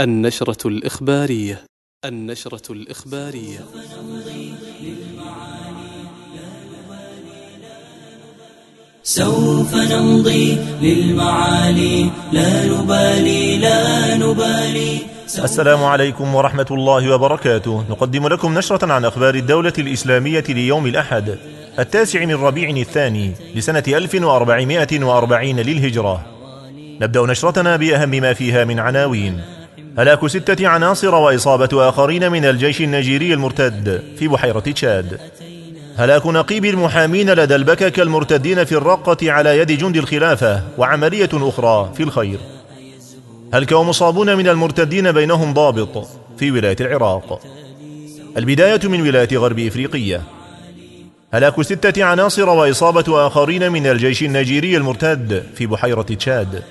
النشرة الإخبارية. النشرة الإخبارية. سوف نمضي للمعالي. لا نبالي لا نبالي. السلام عليكم ورحمة الله وبركاته. نقدم لكم نشرة عن أخبار الدولة الإسلامية ليوم الأحد التاسع من ربيع الثاني لسنة 1440 للهجرة. نبدأ نشرتنا بأهم ما فيها من عناوين. هلاك ستة عناصر وإصابة آخرين من الجيش النيجيري المرتد في بحيرة تشاد. هلاك نقيب المحامين لدى البكك المرتدين في الرقة على يد جند الخلافة وعملية أخرى في الخير. هلك ومصابون من المرتدين بينهم ضابط في ولاية العراق. البداية من ولاية غرب إفريقية. هلاك ستة عناصر وإصابة آخرين من الجيش النيجيري المرتد في بحيرة تشاد.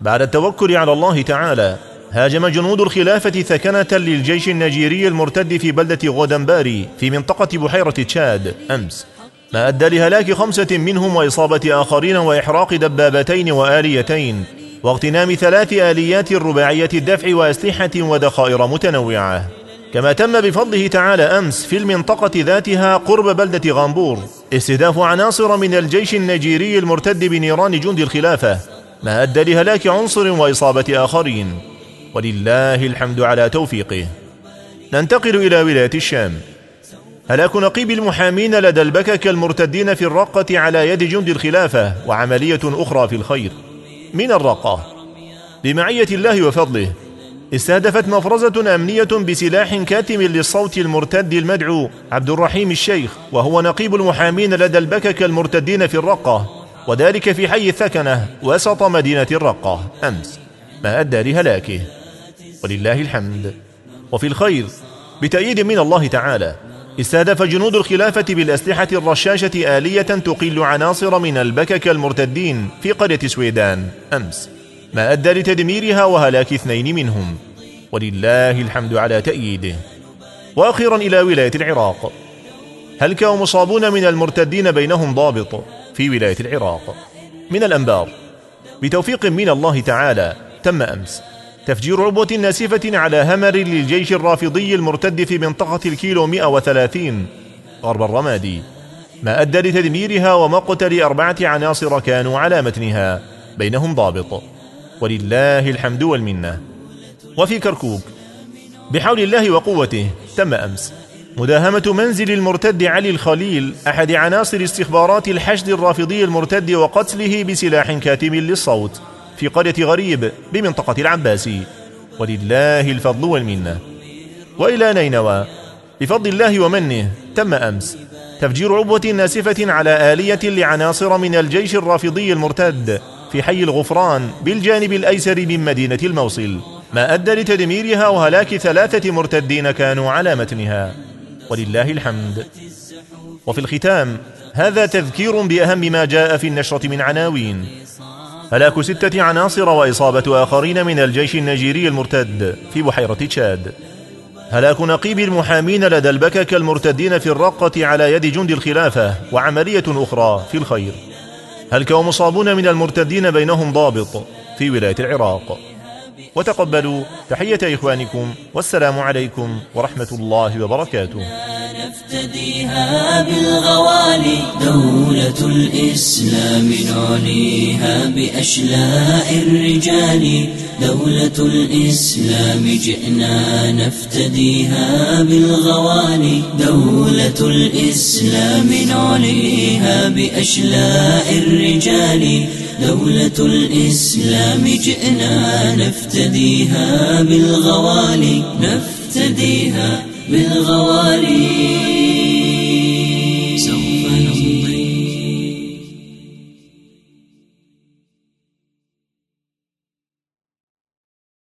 بعد التوكل على الله تعالى هاجم جنود الخلافة ثكنة للجيش النيجيري المرتد في بلدة غودنباري في منطقة بحيرة تشاد أمس. ما أدى لهلاك خمسة منهم وإصابة آخرين وإحراق دبابتين وآليتين واغتنام ثلاث آليات رباعية الدفع وأسلحة وذخائر متنوعة. كما تم بفضله تعالى أمس في المنطقة ذاتها قرب بلدة غامبور استهداف عناصر من الجيش النيجيري المرتد بنيران جند الخلافة. ما أدى لهلاك عنصر وإصابة آخرين. ولله الحمد على توفيقه. ننتقل إلى ولاية الشام. هلاك نقيب المحامين لدى البكك المرتدين في الرقة على يد جند الخلافة وعملية أخرى في الخير؟ من الرقة. بمعية الله وفضله استهدفت مفرزة أمنية بسلاح كاتم للصوت المرتد المدعو عبد الرحيم الشيخ وهو نقيب المحامين لدى البكك المرتدين في الرقة وذلك في حي الثكنة وسط مدينة الرقة. أمس. ما أدى لهلاكه. ولله الحمد. وفي الخير بتأييد من الله تعالى استهدف جنود الخلافة بالأسلحة الرشاشة آلية تقل عناصر من البكك المرتدين في قرية سويدان. أمس ما أدى لتدميرها وهلاك اثنين منهم. ولله الحمد على تأييده. وأخيرا إلى ولاية العراق. هلك ومصابون من المرتدين بينهم ضابط في ولاية العراق؟ من الأنبار. بتوفيق من الله تعالى تم أمس. تفجير عبوة ناسفة على همر للجيش الرافضي المرتد في منطقة الكيلو 130 غرب الرمادي. ما أدى لتدميرها ومقتل أربعة عناصر كانوا على متنها. بينهم ضابط. ولله الحمد والمنة. وفي كركوك. بحول الله وقوته تم أمس. مداهمة منزل المرتد علي الخليل أحد عناصر استخبارات الحشد الرافضي المرتد وقتله بسلاح كاتم للصوت. في قرية غريب بمنطقة العباسي ولله الفضل والمنة. وإلى نينوى. بفضل الله ومنه تم أمس. تفجير عبوة ناسفة على آلية لعناصر من الجيش الرافضي المرتد في حي الغفران بالجانب الأيسر من مدينة الموصل. ما أدى لتدميرها وهلاك ثلاثة مرتدين كانوا على متنها. ولله الحمد. وفي الختام هذا تذكير بأهم ما جاء في النشرة من عناوين. هلاك ستة عناصر وإصابة آخرين من الجيش النيجيري المرتد في بحيرة تشاد. هلاك نقيب المحامين لدى البكك المرتدين في الرقة على يد جند الخلافة وعملية أخرى في الخير. هلك ومصابون من المرتدين بينهم ضابط في ولاية العراق. وتقبلوا تحية إخوانكم والسلام عليكم ورحمة الله وبركاته. نفتديها بالغوالي. دولة الإسلام نعليها بأشلاء الرجال. دولة الإسلام جئنا نفتديها بالغوالي. دولة الإسلام نعليها بأشلاء الرجال. دولة الإسلام جئنا نفتديها بالغوالي. نفتديها بالغوالي.